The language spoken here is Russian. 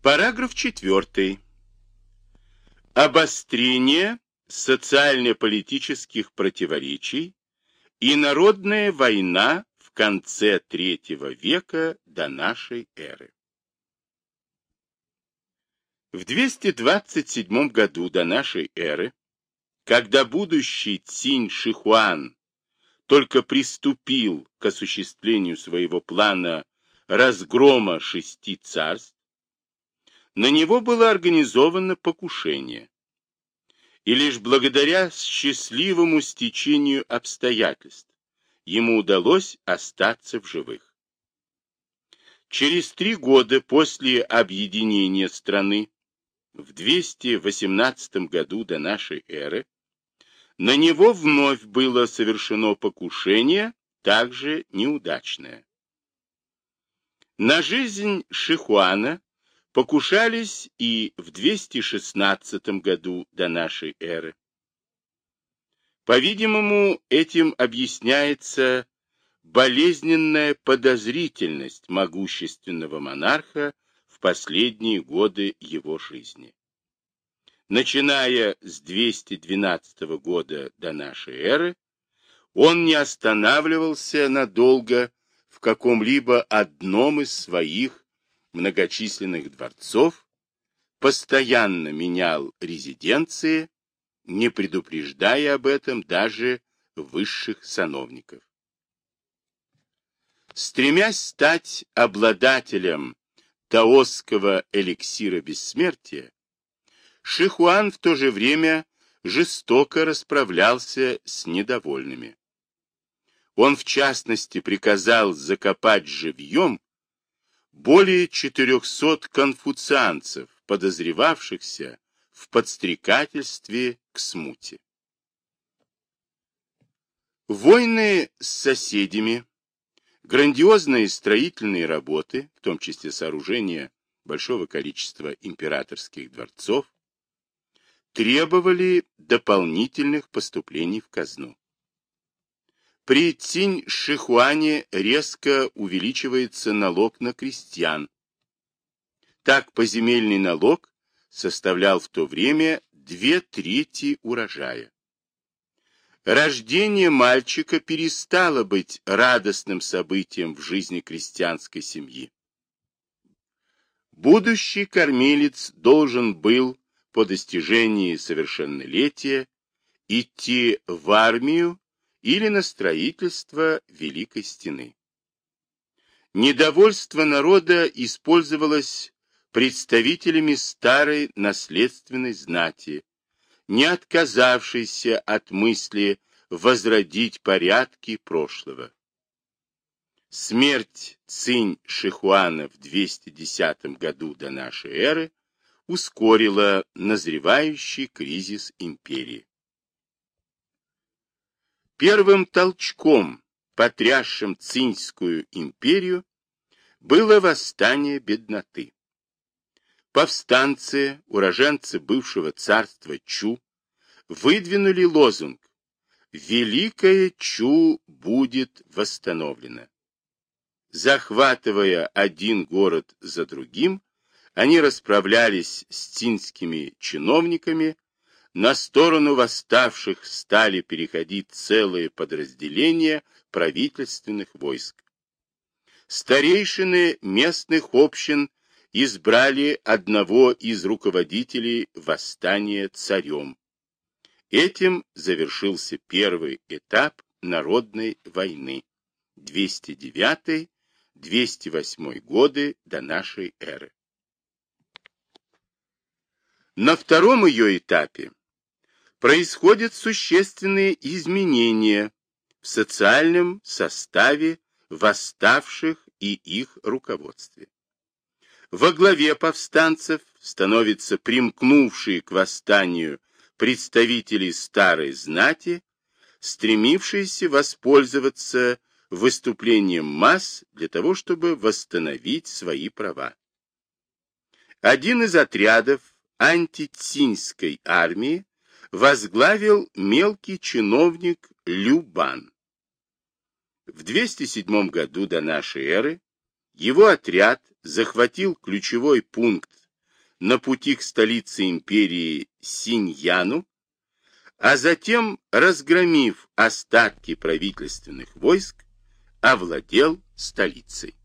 Параграф 4. Обострение социально-политических противоречий и народная война в конце III века до нашей эры. В 227 году до нашей эры, когда будущий Цинь Шихуан только приступил к осуществлению своего плана разгрома шести царств, на него было организовано покушение. И лишь благодаря счастливому стечению обстоятельств ему удалось остаться в живых. Через три года после объединения страны, в 218 году до нашей эры, на него вновь было совершено покушение, также неудачное. На жизнь Шихуана покушались и в 216 году до нашей эры. По-видимому, этим объясняется болезненная подозрительность могущественного монарха в последние годы его жизни. Начиная с 212 года до нашей эры, он не останавливался надолго в каком-либо одном из своих многочисленных дворцов, постоянно менял резиденции, не предупреждая об этом даже высших сановников. Стремясь стать обладателем таосского эликсира бессмертия, Шихуан в то же время жестоко расправлялся с недовольными. Он, в частности, приказал закопать живьем более 400 конфуцианцев, подозревавшихся в подстрекательстве к смуте. Войны с соседями, грандиозные строительные работы, в том числе сооружение большого количества императорских дворцов, требовали дополнительных поступлений в казну. При Цинь-Шихуане резко увеличивается налог на крестьян. Так поземельный налог составлял в то время две трети урожая. Рождение мальчика перестало быть радостным событием в жизни крестьянской семьи. Будущий кормилец должен был по достижении совершеннолетия идти в армию или на строительство Великой Стены. Недовольство народа использовалось представителями старой наследственной знати, не отказавшейся от мысли возродить порядки прошлого. Смерть Цинь Шихуана в 210 году до нашей эры ускорила назревающий кризис империи. Первым толчком, потрясшим Цинскую империю, было восстание бедноты. Повстанцы, уроженцы бывшего царства Чу, выдвинули лозунг «Великое Чу будет восстановлено». Захватывая один город за другим, они расправлялись с цинскими чиновниками, на сторону восставших стали переходить целые подразделения правительственных войск. Старейшины местных общин избрали одного из руководителей восстания царем. Этим завершился первый этап народной войны 209-208 годы до нашей эры. На втором ее этапе происходят существенные изменения в социальном составе восставших и их руководстве. Во главе повстанцев становятся примкнувшие к восстанию представители старой знати, стремившиеся воспользоваться выступлением масс для того, чтобы восстановить свои права. Один из отрядов антицинской армии возглавил мелкий чиновник Любан. В 207 году до нашей эры его отряд захватил ключевой пункт на пути к столице империи Синьяну, а затем, разгромив остатки правительственных войск, овладел столицей.